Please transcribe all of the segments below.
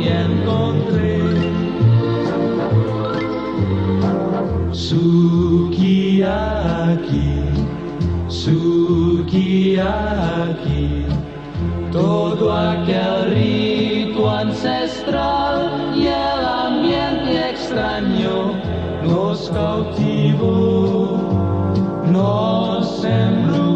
gloria encontré. Su guía todo aquel rito ancestral y el ambiente extraño nos cautivó, nos embrujó.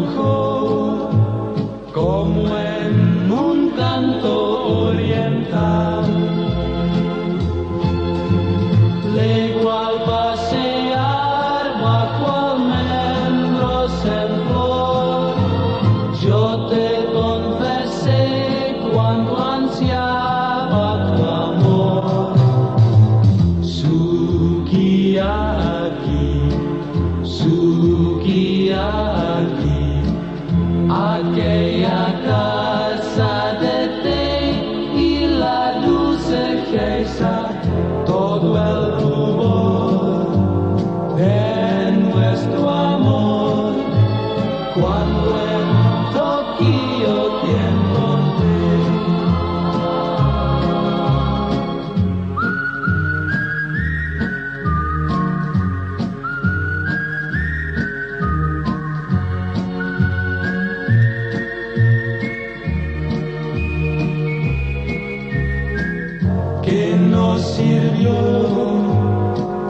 Adgeyada.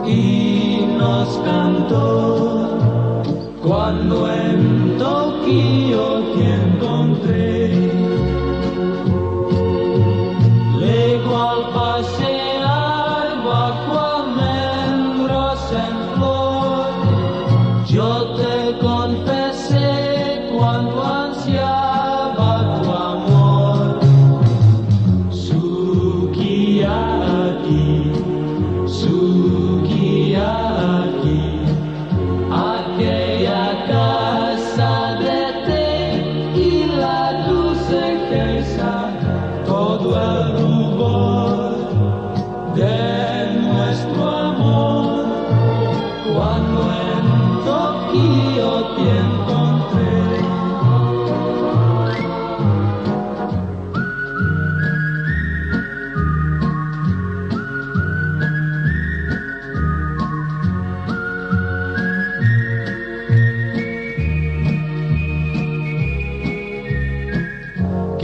Y nos cantó cuando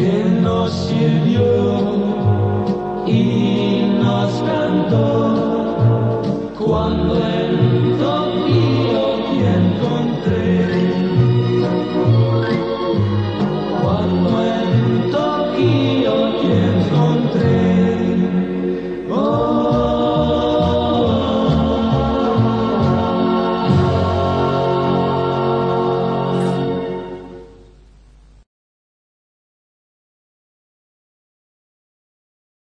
que nos sirvió y nos cantó cuando